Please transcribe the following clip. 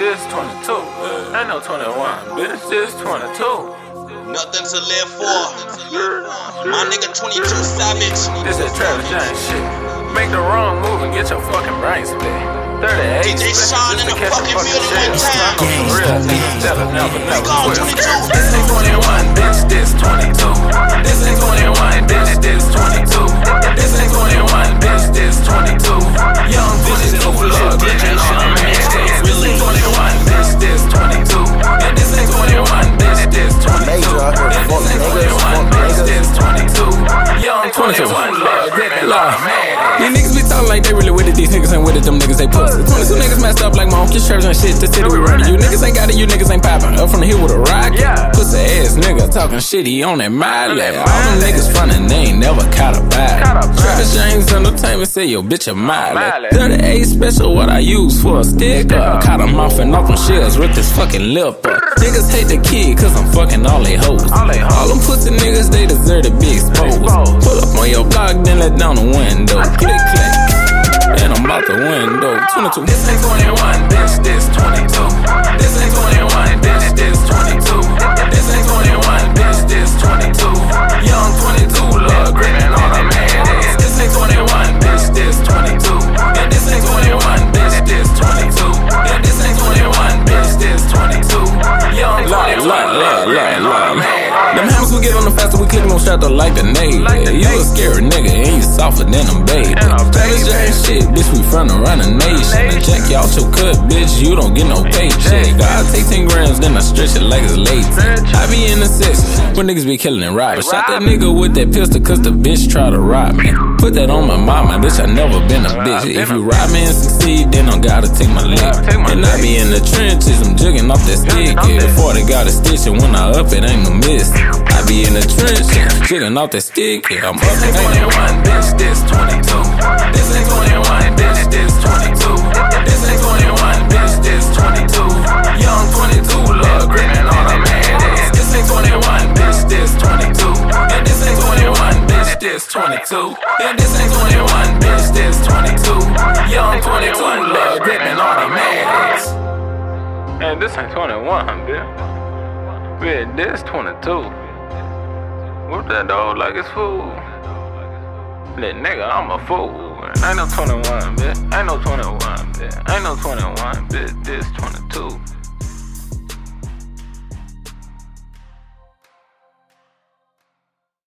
This 22. Ain't no 21, bitch. This 22. Nothing to live for. My nigga 22 Savage. This is Travis James shit. Make the wrong move and get your fucking brain split. 38 DJ Sean in the fucking fucking building shell. one time. I'm on real niggas never, never 22. This ain't 21, bitch. This 22. This ain't 21, bitch. This 22. This ain't 21, bitch. This 22. Young 22, love, bitch, and all I'm This ain't 21, bitch. This 22. And this ain't 21, bitch. This 22. Major out here, And this ain't 21, bitch. This 22. Young 22, love, dipping, love, man. These niggas be talking like they really with it. These niggas ain't with it. Them niggas they pussy. 22 niggas messed up like my uncle church and shit. The city we running. You niggas ain't got it. You niggas ain't popping. Up from the hill with a rocket. Yeah. Pussy ass nigga talking shit. He on that miley. All them niggas frontin'. They ain't never caught a bag. Caught a bag. Travis James Entertainment say yo bitch a. Miley. 38 special. What I use for a sticker. Caught him off and off them shells. Ripped his fucking lip up. Niggas hate the kid cause I'm fucking all they hoes. All they hoes. All them pussy niggas they deserve to be exposed. Exposed. Pull up on your block then let down the window. Click click. And I'm out the window. 22. This ain't 21, bitch, them like the navy. Like you a scary nigga and you softer than a baby. A baby. James shit, bitch, we front around the nation. Check out your cut, bitch, you don't get no paycheck. Take 10 grams, then I stretch it like it's late. I be in the section when niggas be killing and robbing. Shot that nigga with that pistol cause the bitch try to rob me. Put that on my mama, bitch, I never been a bitch. If you rob me and succeed, then I gotta take my lick. And I be in the trenches, I'm jugging off that stick. Yeah, that- 40 got a stitch, and when I up it, ain't no miss. I be in the trenches, jugging off that stick. Yeah, I'm up This ain't it, ain't no 21, bitch, this 22. This ain't 21, bitch, this 22. And this ain't 21, bitch, this 22. Young 22, love gripping on a man ass. And this ain't 21, bitch. Bitch, this 22. Whoop that dog like it's food. That nigga, I'm a fool. Ain't no 21, bitch. Ain't no 21, bitch. Ain't no 21, bitch. This 22.